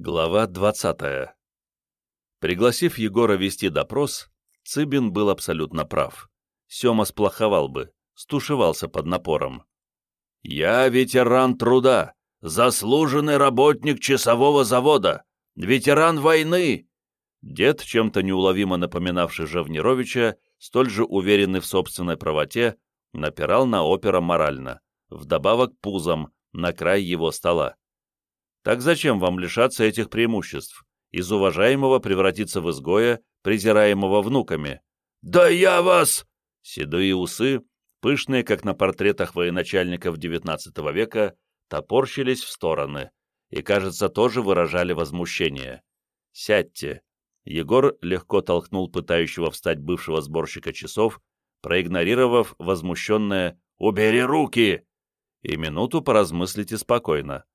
Глава 20. Пригласив Егора вести допрос, Цыбин был абсолютно прав. Сема сплоховал бы, стушевался под напором. «Я ветеран труда, заслуженный работник часового завода, ветеран войны!» Дед, чем-то неуловимо напоминавший Жавнировича, столь же уверенный в собственной правоте, напирал на опера морально, вдобавок пузом, на край его стола. Так зачем вам лишаться этих преимуществ? Из уважаемого превратиться в изгоя, презираемого внуками. «Да я вас!» Седые усы, пышные, как на портретах военачальников XIX века, топорщились в стороны и, кажется, тоже выражали возмущение. «Сядьте!» Егор легко толкнул пытающего встать бывшего сборщика часов, проигнорировав возмущенное «Убери руки!» и минуту поразмыслите спокойно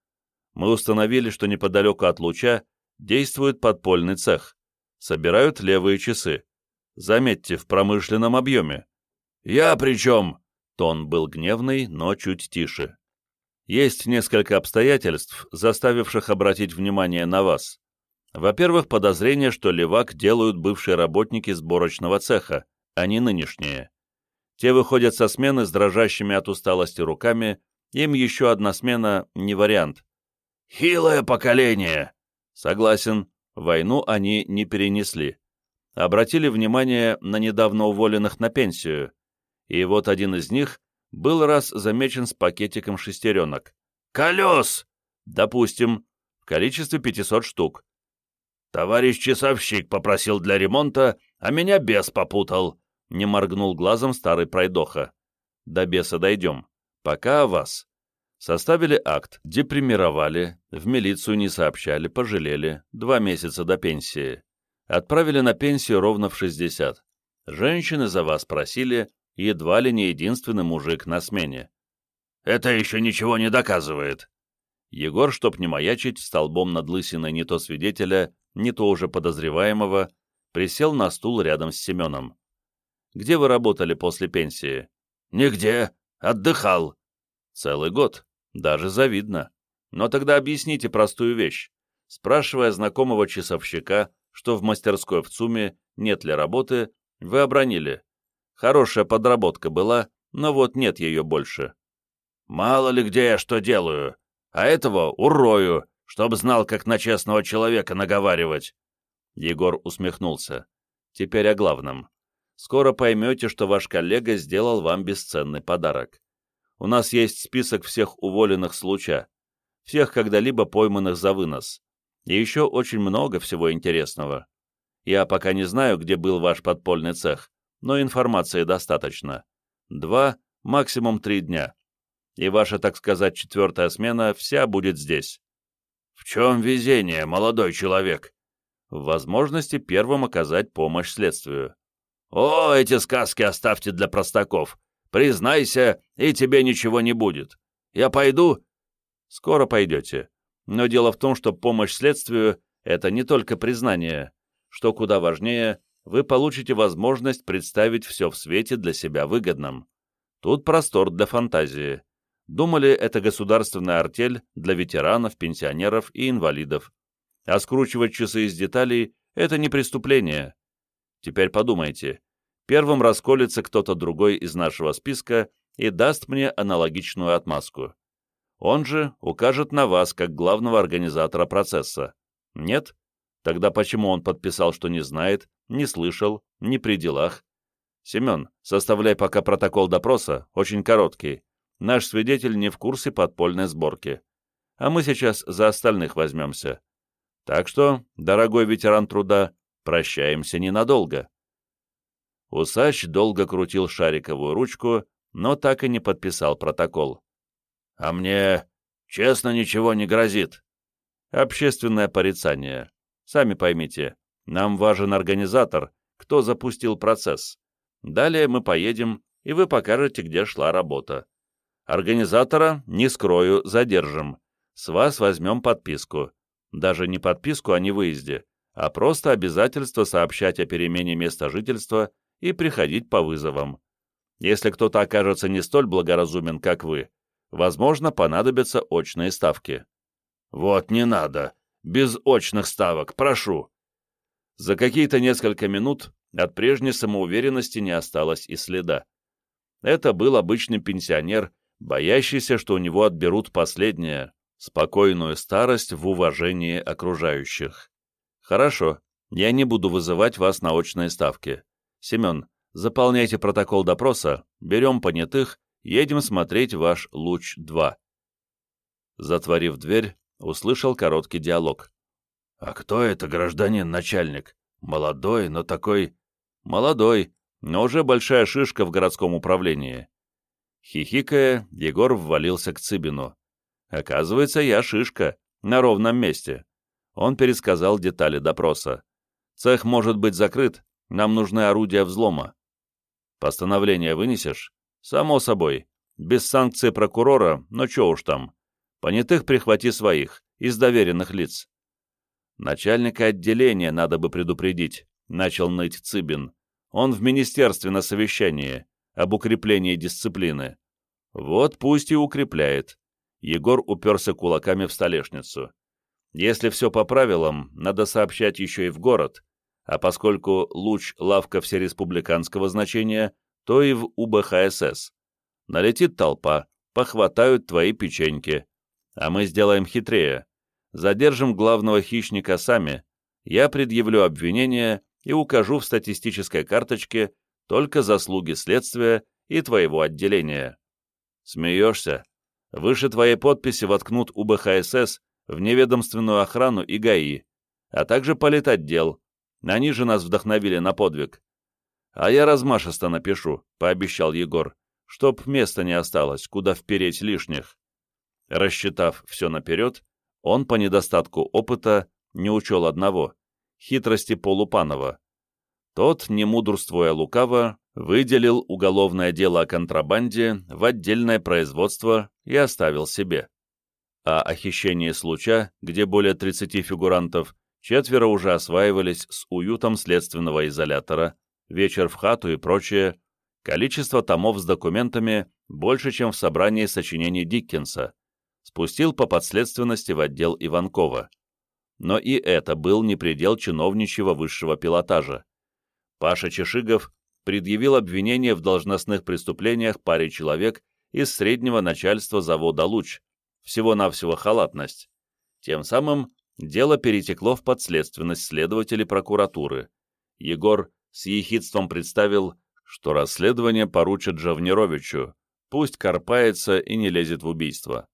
мы установили, что неподалеку от луча действует подпольный цех. Собирают левые часы. Заметьте, в промышленном объеме. «Я при чем?» Тон был гневный, но чуть тише. Есть несколько обстоятельств, заставивших обратить внимание на вас. Во-первых, подозрение, что левак делают бывшие работники сборочного цеха, а не нынешние. Те выходят со смены с дрожащими от усталости руками, им еще одна смена не вариант. «Хилое поколение!» Согласен, войну они не перенесли. Обратили внимание на недавно уволенных на пенсию, и вот один из них был раз замечен с пакетиком шестеренок. «Колес!» «Допустим, в количестве 500 штук». «Товарищ часовщик попросил для ремонта, а меня бес попутал», — не моргнул глазом старый пройдоха. «До беса дойдем. Пока о вас. Составили акт, депримировали, в милицию не сообщали, пожалели, два месяца до пенсии. Отправили на пенсию ровно в 60. Женщины за вас просили, едва ли не единственный мужик на смене. «Это еще ничего не доказывает». Егор, чтоб не маячить, столбом над лысиной не то свидетеля, не то уже подозреваемого, присел на стул рядом с Семеном. «Где вы работали после пенсии?» «Нигде. Отдыхал». «Целый год. Даже завидно. Но тогда объясните простую вещь. Спрашивая знакомого часовщика, что в мастерской в ЦУМе нет ли работы, вы обронили. Хорошая подработка была, но вот нет ее больше. Мало ли где я что делаю, а этого урою, чтоб знал, как на честного человека наговаривать. Егор усмехнулся. Теперь о главном. Скоро поймете, что ваш коллега сделал вам бесценный подарок. У нас есть список всех уволенных с луча, всех когда-либо пойманных за вынос. И еще очень много всего интересного. Я пока не знаю, где был ваш подпольный цех, но информации достаточно. Два, максимум три дня. И ваша, так сказать, четвертая смена вся будет здесь. В чем везение, молодой человек? В возможности первым оказать помощь следствию. О, эти сказки оставьте для простаков. Признайся, и тебе ничего не будет. Я пойду?» «Скоро пойдете. Но дело в том, что помощь следствию — это не только признание. Что куда важнее, вы получите возможность представить все в свете для себя выгодным. Тут простор для фантазии. Думали, это государственная артель для ветеранов, пенсионеров и инвалидов. А скручивать часы из деталей — это не преступление. Теперь подумайте, первым расколется кто-то другой из нашего списка и даст мне аналогичную отмазку. Он же укажет на вас как главного организатора процесса. Нет? Тогда почему он подписал, что не знает, не слышал, не при делах? Семен, составляй пока протокол допроса, очень короткий. Наш свидетель не в курсе подпольной сборки. А мы сейчас за остальных возьмемся. Так что, дорогой ветеран труда, прощаемся ненадолго. Усач долго крутил шариковую ручку, но так и не подписал протокол. «А мне, честно, ничего не грозит». «Общественное порицание. Сами поймите, нам важен организатор, кто запустил процесс. Далее мы поедем, и вы покажете, где шла работа. Организатора, не скрою, задержим. С вас возьмем подписку. Даже не подписку о невыезде, а просто обязательство сообщать о перемене места жительства и приходить по вызовам. Если кто-то окажется не столь благоразумен, как вы, возможно, понадобятся очные ставки. «Вот не надо. без очных ставок, прошу!» За какие-то несколько минут от прежней самоуверенности не осталось и следа. Это был обычный пенсионер, боящийся, что у него отберут последнее, спокойную старость в уважении окружающих. «Хорошо, я не буду вызывать вас на очные ставки. Семен, заполняйте протокол допроса, берем понятых, едем смотреть ваш «Луч-2». Затворив дверь, услышал короткий диалог. «А кто это, гражданин начальник? Молодой, но такой...» «Молодой, но уже большая шишка в городском управлении». Хихикая, Егор ввалился к Цыбину. «Оказывается, я шишка, на ровном месте». Он пересказал детали допроса. «Цех может быть закрыт, нам нужны орудия взлома». «Постановление вынесешь?» «Само собой. Без санкции прокурора, но чё уж там. Понятых прихвати своих, из доверенных лиц. Начальника отделения надо бы предупредить, начал ныть Цыбин. Он в министерстве на совещании, об укреплении дисциплины. Вот пусть и укрепляет. Егор уперся кулаками в столешницу. Если все по правилам, надо сообщать еще и в город, а поскольку луч — лавка всереспубликанского значения, то и в УБХСС. Налетит толпа, похватают твои печеньки, а мы сделаем хитрее. Задержим главного хищника сами, я предъявлю обвинение и укажу в статистической карточке только заслуги следствия и твоего отделения. Смеешься? Выше твоей подписи воткнут УБХСС, неведомственную охрану и ГАИ, а также политотдел. Они же нас вдохновили на подвиг. А я размашисто напишу, пообещал Егор, чтоб места не осталось, куда впереть лишних. Рассчитав все наперед, он по недостатку опыта не учел одного — хитрости Полупанова. Тот, не мудрствуя лукаво, выделил уголовное дело о контрабанде в отдельное производство и оставил себе. А о хищении случая, где более 30 фигурантов, четверо уже осваивались с уютом следственного изолятора, вечер в хату и прочее, количество томов с документами больше, чем в собрании сочинений Диккенса, спустил по подследственности в отдел Иванкова. Но и это был не предел чиновничьего высшего пилотажа. Паша Чешигов предъявил обвинение в должностных преступлениях паре человек из среднего начальства завода «Луч», всего-навсего халатность. Тем самым дело перетекло в подследственность следователей прокуратуры. Егор с ехидством представил, что расследование поручат Жавнировичу, пусть карпается и не лезет в убийство.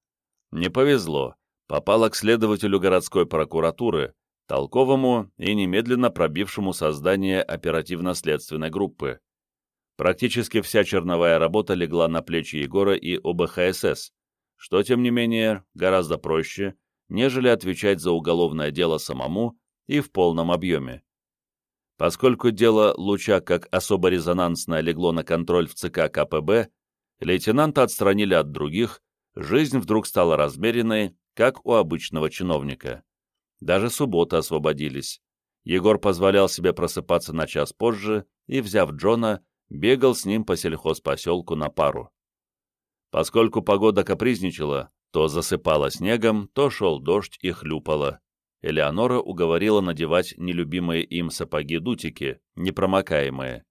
Не повезло, попало к следователю городской прокуратуры, толковому и немедленно пробившему создание оперативно-следственной группы. Практически вся черновая работа легла на плечи Егора и ОБХСС, что, тем не менее, гораздо проще, нежели отвечать за уголовное дело самому и в полном объеме. Поскольку дело Луча как особо резонансное легло на контроль в ЦК КПБ, лейтенанта отстранили от других, жизнь вдруг стала размеренной, как у обычного чиновника. Даже субботы освободились. Егор позволял себе просыпаться на час позже и, взяв Джона, бегал с ним по сельхозпоселку на пару. Поскольку погода капризничала, то засыпала снегом, то шел дождь и хлюпало. Элеонора уговорила надевать нелюбимые им сапоги-дутики, непромокаемые.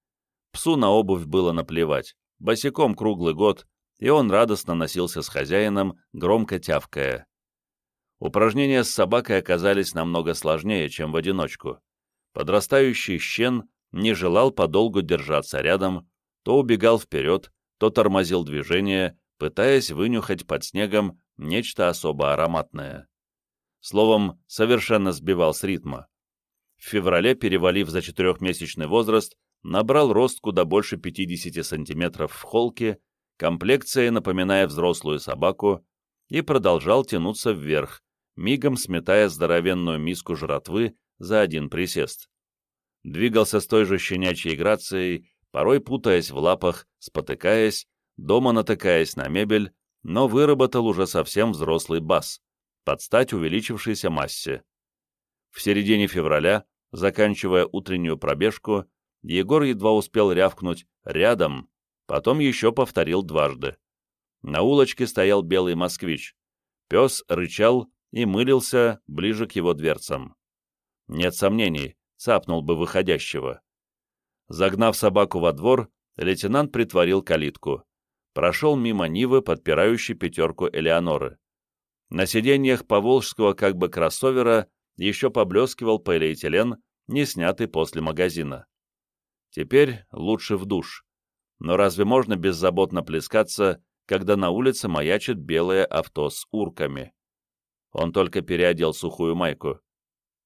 Псу на обувь было наплевать, босиком круглый год, и он радостно носился с хозяином, громко тявкая. Упражнения с собакой оказались намного сложнее, чем в одиночку. Подрастающий щен не желал подолгу держаться рядом, то убегал вперед, то тормозил движение, пытаясь вынюхать под снегом нечто особо ароматное. Словом, совершенно сбивал с ритма. В феврале, перевалив за четырехмесячный возраст, набрал рост куда больше 50 сантиметров в холке комплекцией напоминая взрослую собаку, и продолжал тянуться вверх, мигом сметая здоровенную миску жратвы за один присест. Двигался с той же щенячьей грацией, порой путаясь в лапах, спотыкаясь, дома натыкаясь на мебель, но выработал уже совсем взрослый бас, под стать увеличившейся массе. В середине февраля, заканчивая утреннюю пробежку, Егор едва успел рявкнуть «рядом», Потом еще повторил дважды. На улочке стоял белый москвич. Пес рычал и мылился ближе к его дверцам. Нет сомнений, цапнул бы выходящего. Загнав собаку во двор, лейтенант притворил калитку. Прошел мимо Нивы, подпирающей пятерку Элеоноры. На сиденьях поволжского как бы кроссовера еще поблескивал полиэтилен, не снятый после магазина. Теперь лучше в душ. Но разве можно беззаботно плескаться, когда на улице маячит белое авто с урками? Он только переодел сухую майку.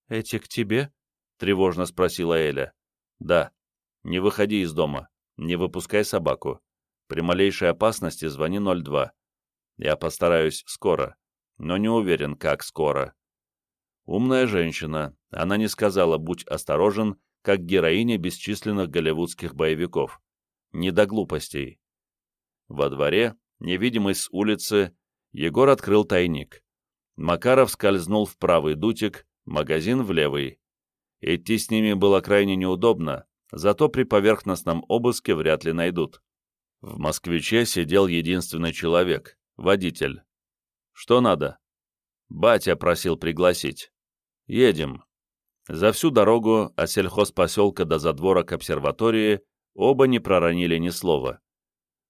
«Эти к тебе?» — тревожно спросила Эля. «Да. Не выходи из дома. Не выпускай собаку. При малейшей опасности звони 02. Я постараюсь скоро, но не уверен, как скоро». Умная женщина. Она не сказала «будь осторожен», как героиня бесчисленных голливудских боевиков. Не до глупостей. Во дворе, невидимый с улицы, Егор открыл тайник. Макаров скользнул в правый дутик, магазин в левый. Идти с ними было крайне неудобно, зато при поверхностном обыске вряд ли найдут. В «Москвиче» сидел единственный человек — водитель. «Что надо?» «Батя просил пригласить». «Едем». За всю дорогу от сельхозпоселка до задворок обсерватории оба не проронили ни слова.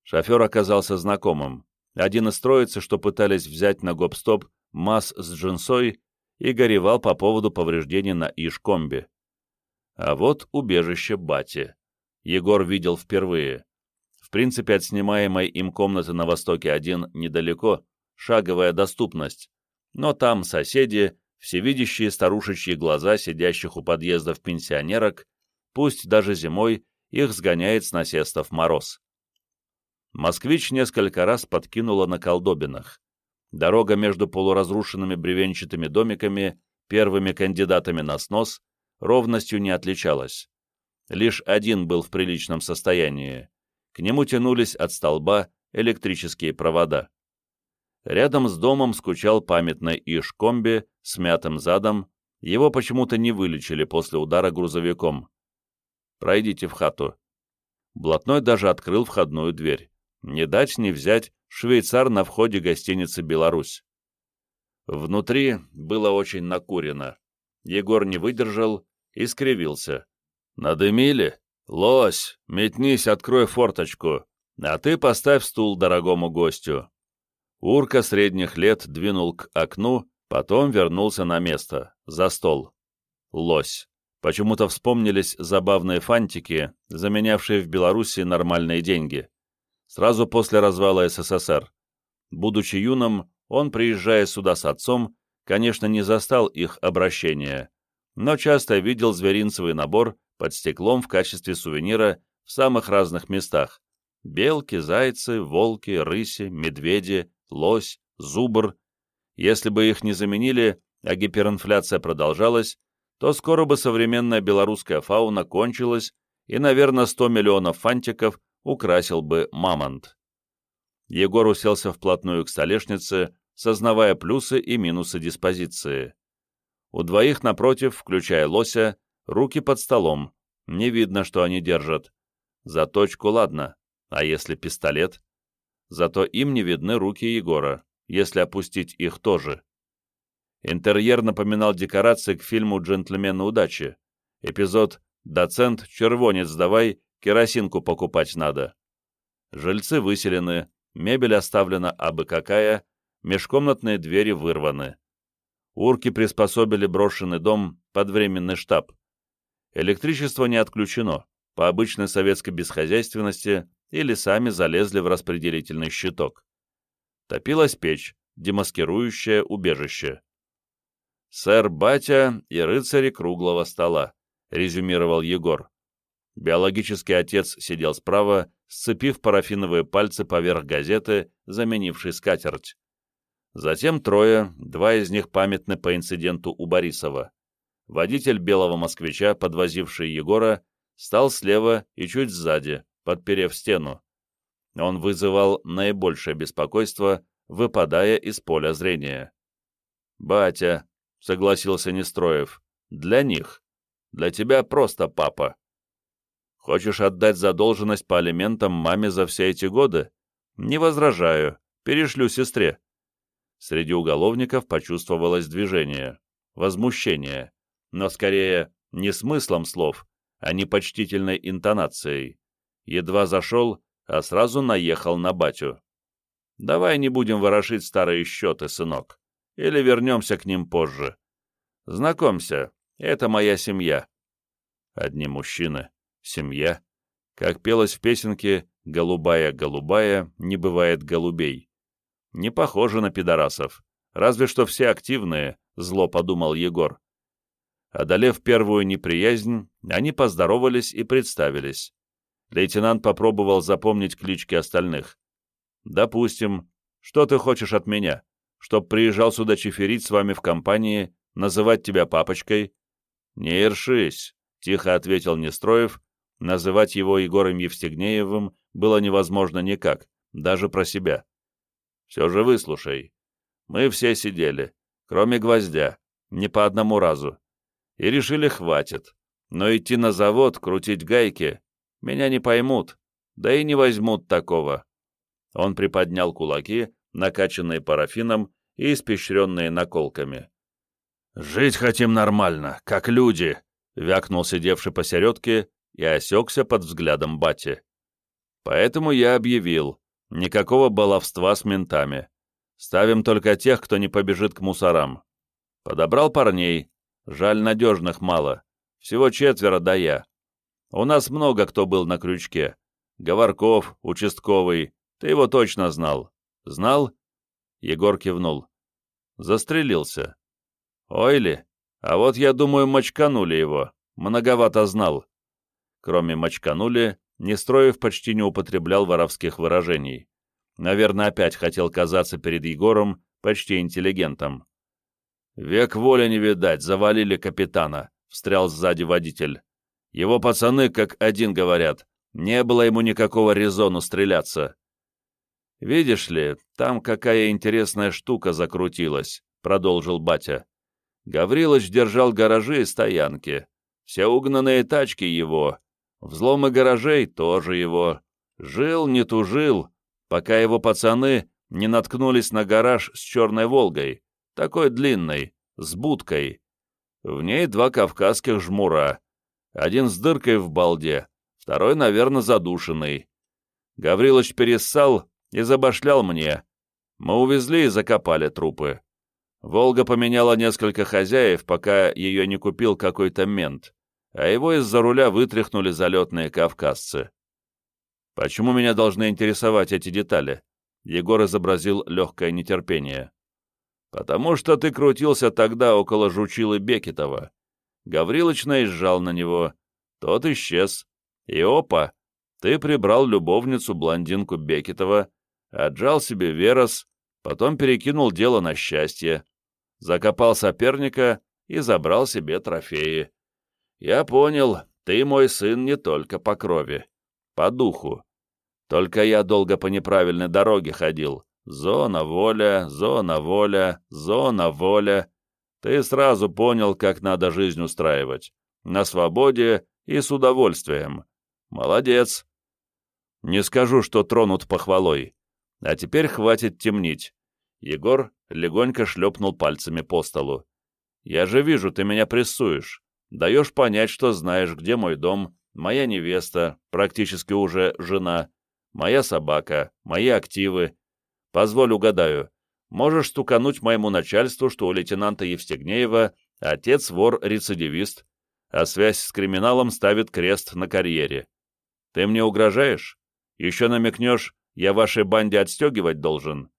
Шофер оказался знакомым. Один из троицы, что пытались взять на гоп-стоп МАЗ с джинсой, и горевал по поводу повреждений на Ишкомбе. А вот убежище Бати. Егор видел впервые. Принципе, от снимаемой им комнаты на Востоке-1 недалеко, шаговая доступность. Но там соседи, всевидящие старушечьи глаза сидящих у подъездов пенсионерок, пусть даже зимой их сгоняет с насестов мороз. Москвич несколько раз подкинула на колдобинах. Дорога между полуразрушенными бревенчатыми домиками, первыми кандидатами на снос, ровностью не отличалась. Лишь один был в приличном состоянии. К нему тянулись от столба электрические провода. Рядом с домом скучал памятный Иш-комби с мятым задом, его почему-то не вылечили после удара грузовиком. «Пройдите в хату». Блатной даже открыл входную дверь. Не дать не взять швейцар на входе гостиницы «Беларусь». Внутри было очень накурено. Егор не выдержал и скривился. «Надымили? Лось, метнись, открой форточку, а ты поставь стул дорогому гостю». Урка средних лет двинул к окну, потом вернулся на место, за стол. Лось. Почему-то вспомнились забавные фантики, заменявшие в Беларуси нормальные деньги сразу после развала СССР. Будучи юным, он, приезжая сюда с отцом, конечно, не застал их обращения, но часто видел зверинцевый набор под стеклом в качестве сувенира в самых разных местах. Белки, зайцы, волки, рыси, медведи, лось, зубр. Если бы их не заменили, а гиперинфляция продолжалась, то скоро бы современная белорусская фауна кончилась, и, наверное, 100 миллионов фантиков украсил бы мамонт. Егор уселся вплотную к столешнице, сознавая плюсы и минусы диспозиции. У двоих напротив, включая лося, руки под столом. Не видно, что они держат. За точку ладно, а если пистолет? Зато им не видны руки Егора, если опустить их тоже. Интерьер напоминал декорации к фильму «Джентльмены удачи». Эпизод «Доцент, червонец давай, керосинку покупать надо. Жильцы выселены, мебель оставлена абы какая, межкомнатные двери вырваны. Урки приспособили брошенный дом под временный штаб. Электричество не отключено, по обычной советской бесхозяйственности или сами залезли в распределительный щиток. Топилась печь, демаскирующая убежище. «Сэр Батя и рыцари круглого стола», — резюмировал Егор. Биологический отец сидел справа, сцепив парафиновые пальцы поверх газеты, заменившей скатерть. Затем трое, два из них памятны по инциденту у Борисова. Водитель белого москвича, подвозивший Егора, стал слева и чуть сзади, подперев стену. Он вызывал наибольшее беспокойство, выпадая из поля зрения. «Батя», — согласился Нестроев, — «для них. Для тебя просто папа». Хочешь отдать задолженность по алиментам маме за все эти годы? Не возражаю, перешлю сестре. Среди уголовников почувствовалось движение, возмущение, но скорее не смыслом слов, а непочтительной интонацией. Едва зашел, а сразу наехал на батю. «Давай не будем ворошить старые счеты, сынок, или вернемся к ним позже. Знакомься, это моя семья». Одни мужчины, семья. Как пелось в песенке «Голубая, голубая, не бывает голубей». Не похоже на пидорасов. Разве что все активные, зло подумал Егор. Одолев первую неприязнь, они поздоровались и представились. Лейтенант попробовал запомнить клички остальных. «Допустим. Что ты хочешь от меня? Чтоб приезжал сюда чиферить с вами в компании, называть тебя папочкой?» «Не ершись», — тихо ответил Нестроев. Называть его Егором Евстигнеевым было невозможно никак, даже про себя. Все же выслушай. Мы все сидели, кроме гвоздя, не по одному разу. И решили, хватит. Но идти на завод, крутить гайки, меня не поймут, да и не возьмут такого. Он приподнял кулаки, накачанные парафином и испещренные наколками. «Жить хотим нормально, как люди», — вякнул сидевший посередке и осекся под взглядом бати. «Поэтому я объявил, Никакого баловства с ментами. Ставим только тех, кто не побежит к мусорам. Подобрал парней. Жаль, надежных мало. Всего четверо, да я. У нас много кто был на крючке. Говорков, участковый. Ты его точно знал. Знал? Егор кивнул. Застрелился. Ой ли, а вот я думаю, мочканули его. Многовато знал. Кроме мочканули, Нестроев почти не употреблял воровских выражений. Наверное, опять хотел казаться перед Егором почти интеллигентом. «Век воли не видать, завалили капитана», — встрял сзади водитель. «Его пацаны, как один говорят, не было ему никакого резону стреляться». «Видишь ли, там какая интересная штука закрутилась», — продолжил батя. Гаврилыч держал гаражи и стоянки. Все угнанные тачки его, Взломы гаражей тоже его. Жил, не тужил, пока его пацаны не наткнулись на гараж с черной «Волгой», такой длинной, с будкой. В ней два кавказских жмура. Один с дыркой в балде, второй, наверное, задушенный. Гаврилович перессал и забашлял мне. Мы увезли и закопали трупы. «Волга» поменяла несколько хозяев, пока ее не купил какой-то мент а его из-за руля вытряхнули залетные кавказцы. «Почему меня должны интересовать эти детали?» Егор изобразил легкое нетерпение. «Потому что ты крутился тогда около жучилы Бекетова. Гаврилыч наезжал на него. Тот исчез. И опа! Ты прибрал любовницу-блондинку Бекетова, отжал себе Верос, потом перекинул дело на счастье, закопал соперника и забрал себе трофеи. Я понял, ты мой сын не только по крови, по духу. Только я долго по неправильной дороге ходил. Зона, воля, зона, воля, зона, воля. Ты сразу понял, как надо жизнь устраивать. На свободе и с удовольствием. Молодец. Не скажу, что тронут похвалой. А теперь хватит темнить. Егор легонько шлепнул пальцами по столу. Я же вижу, ты меня прессуешь. Даешь понять, что знаешь, где мой дом, моя невеста, практически уже жена, моя собака, мои активы. Позволь угадаю, можешь стукануть моему начальству, что у лейтенанта Евстигнеева отец вор-рецидивист, а связь с криминалом ставит крест на карьере. Ты мне угрожаешь? Еще намекнешь, я вашей банде отстегивать должен?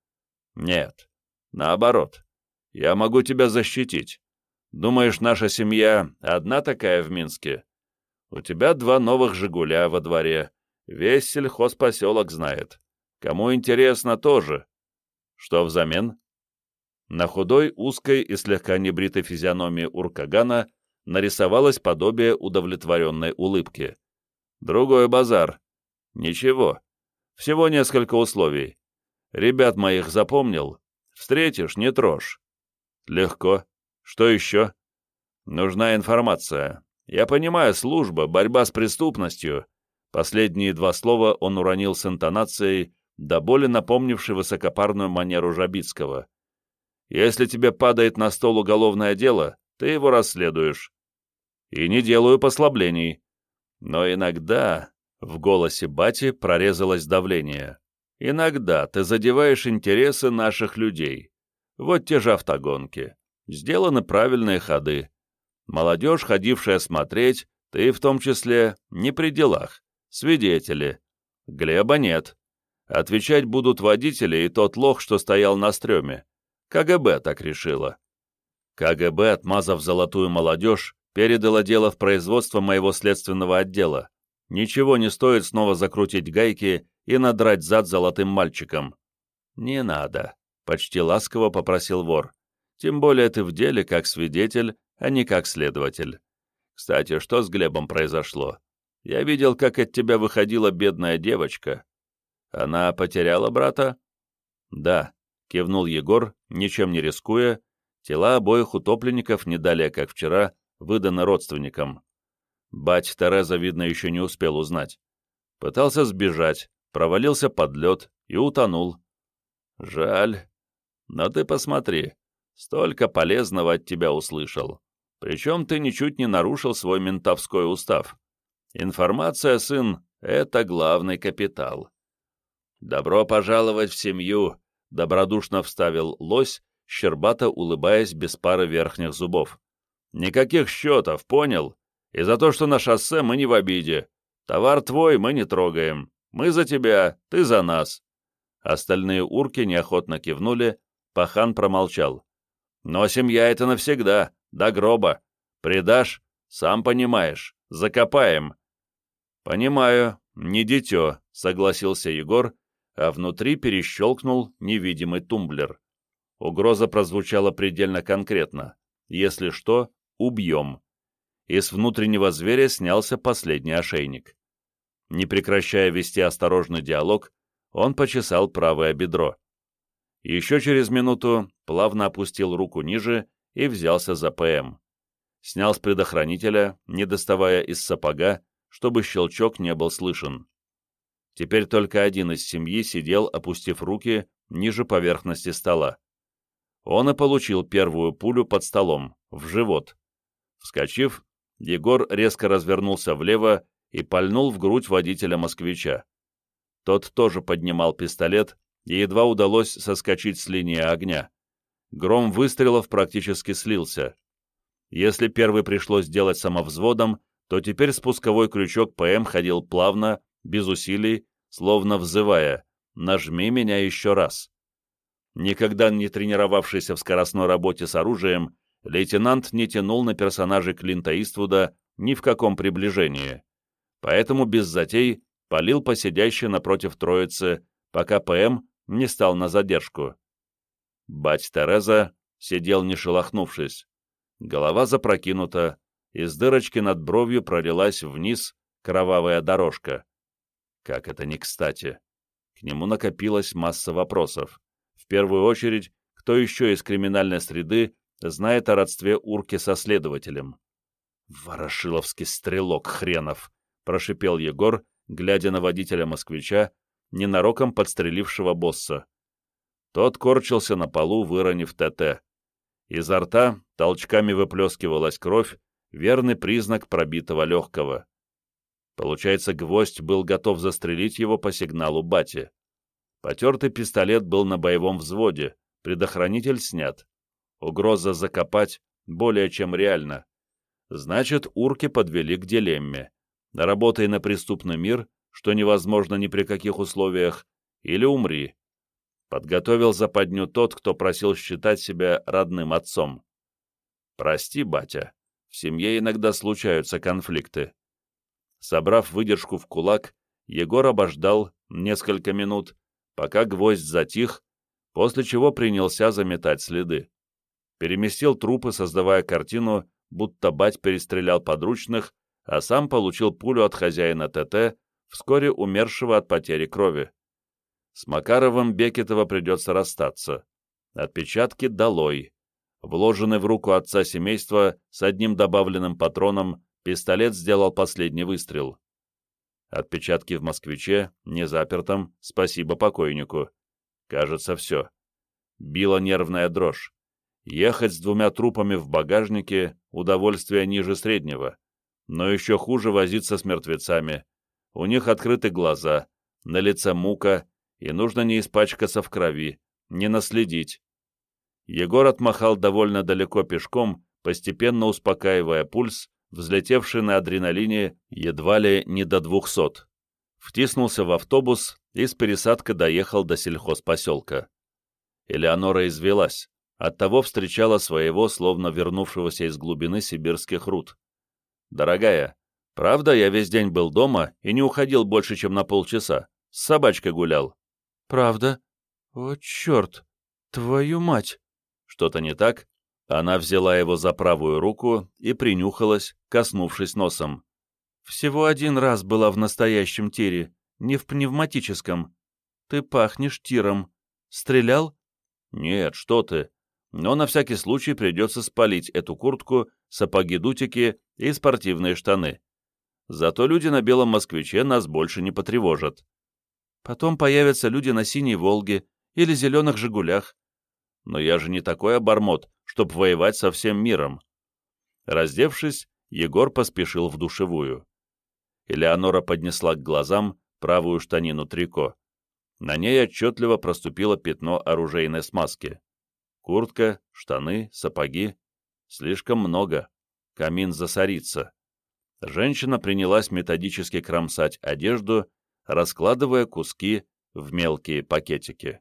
Нет. Наоборот. Я могу тебя защитить. Думаешь, наша семья одна такая в Минске? У тебя два новых «Жигуля» во дворе. Весь сельхозпоселок знает. Кому интересно, тоже. Что взамен? На худой, узкой и слегка небритой физиономии Уркагана нарисовалось подобие удовлетворенной улыбки. Другой базар. Ничего. Всего несколько условий. Ребят моих запомнил? Встретишь, не трожь. Легко. Что еще? Нужна информация. Я понимаю, служба, борьба с преступностью. Последние два слова он уронил с интонацией, до боли напомнившей высокопарную манеру Жабицкого. Если тебе падает на стол уголовное дело, ты его расследуешь. И не делаю послаблений. Но иногда в голосе Бати прорезалось давление. Иногда ты задеваешь интересы наших людей. Вот те же автогонки. Сделаны правильные ходы. Молодежь, ходившая смотреть, ты в том числе, не при делах. Свидетели. Глеба нет. Отвечать будут водители и тот лох, что стоял на стреме. КГБ так решило. КГБ, отмазав золотую молодежь, передало дело в производство моего следственного отдела. Ничего не стоит снова закрутить гайки и надрать зад золотым мальчиком. «Не надо», — почти ласково попросил вор. «Тем более ты в деле как свидетель, а не как следователь. Кстати, что с Глебом произошло? Я видел, как от тебя выходила бедная девочка. Она потеряла брата? Да, кивнул Егор, ничем не рискуя. Тела обоих утопленников не далее, как вчера, выданы родственникам. Бать Тереза, видно, еще не успел узнать. Пытался сбежать, провалился под лед и утонул. Жаль. Но ты посмотри, столько полезного от тебя услышал. Причем ты ничуть не нарушил свой ментовской устав. Информация, сын, — это главный капитал. «Добро пожаловать в семью», — добродушно вставил лось, щербато улыбаясь без пары верхних зубов. «Никаких счетов, понял? И за то, что на шоссе мы не в обиде. Товар твой мы не трогаем. Мы за тебя, ты за нас». Остальные урки неохотно кивнули, пахан промолчал. «Но семья — это навсегда, до гроба. Предашь, сам понимаешь, закопаем». «Понимаю, не дитё», — согласился Егор, а внутри перещелкнул невидимый тумблер. Угроза прозвучала предельно конкретно. «Если что, убьем». И с внутреннего зверя снялся последний ошейник. Не прекращая вести осторожный диалог, он почесал правое бедро. Еще через минуту плавно опустил руку ниже и взялся за ПМ. Снял с предохранителя, не доставая из сапога, чтобы щелчок не был слышен. Теперь только один из семьи сидел, опустив руки ниже поверхности стола. Он и получил первую пулю под столом, в живот. Вскочив, Егор резко развернулся влево и пальнул в грудь водителя москвича. Тот тоже поднимал пистолет, и едва удалось соскочить с линии огня. Гром выстрелов практически слился. Если первый пришлось делать самовзводом, то теперь спусковой крючок ПМ ходил плавно, без усилий, словно взывая «нажми меня еще раз». Никогда не тренировавшийся в скоростной работе с оружием, лейтенант не тянул на персонажей Клинта Иствуда ни в каком приближении. Поэтому без затей палил по напротив троицы, пока ПМ не стал на задержку. Бать Тереза сидел не шелохнувшись. Голова запрокинута, из дырочки над бровью пролилась вниз кровавая дорожка. Как это не кстати. К нему накопилась масса вопросов. В первую очередь, кто еще из криминальной среды знает о родстве Урки со следователем? «Ворошиловский стрелок хренов!» — прошипел Егор, глядя на водителя москвича, ненароком подстрелившего босса. Тот корчился на полу, выронив ТТ. Изо рта толчками выплескивалась кровь, верный признак пробитого легкого. Получается, гвоздь был готов застрелить его по сигналу бати. Потертый пистолет был на боевом взводе, предохранитель снят. Угроза закопать более чем реально. Значит, урки подвели к дилемме. Работай на преступный мир, что невозможно ни при каких условиях, или умри. Подготовил западню тот, кто просил считать себя родным отцом. Прости, батя, в семье иногда случаются конфликты. Собрав выдержку в кулак, Егор обождал несколько минут, пока гвоздь затих, после чего принялся заметать следы. Переместил трупы, создавая картину, будто бать перестрелял подручных, а сам получил пулю от хозяина ТТ, вскоре умершего от потери крови. С Макаровым Бекетова придется расстаться. Отпечатки долой. Вложенный в руку отца семейства с одним добавленным патроном Пистолет сделал последний выстрел. Отпечатки в москвиче, не запертом, спасибо покойнику. Кажется, все. Била нервная дрожь. Ехать с двумя трупами в багажнике — удовольствие ниже среднего. Но еще хуже возиться с мертвецами. У них открыты глаза, на лице мука, и нужно не испачкаться в крови, не наследить. Егор отмахал довольно далеко пешком, постепенно успокаивая пульс, взлетевший на адреналине едва ли не до двухсот. Втиснулся в автобус и с пересадкой доехал до сельхозпоселка. Элеонора извелась, оттого встречала своего, словно вернувшегося из глубины сибирских руд. «Дорогая, правда, я весь день был дома и не уходил больше, чем на полчаса? С собачкой гулял». «Правда? О, черт! Твою мать!» Что-то не так? Она взяла его за правую руку и принюхалась, коснувшись носом. «Всего один раз была в настоящем тире, не в пневматическом. Ты пахнешь тиром. Стрелял?» «Нет, что ты. Но на всякий случай придется спалить эту куртку, сапоги-дутики и спортивные штаны. Зато люди на белом москвиче нас больше не потревожат. Потом появятся люди на синей «Волге» или зеленых «Жигулях». Но я же не такой обормот, чтоб воевать со всем миром. Раздевшись, Егор поспешил в душевую. Элеонора поднесла к глазам правую штанину трико. На ней отчетливо проступило пятно оружейной смазки. Куртка, штаны, сапоги. Слишком много. Камин засорится. Женщина принялась методически кромсать одежду, раскладывая куски в мелкие пакетики.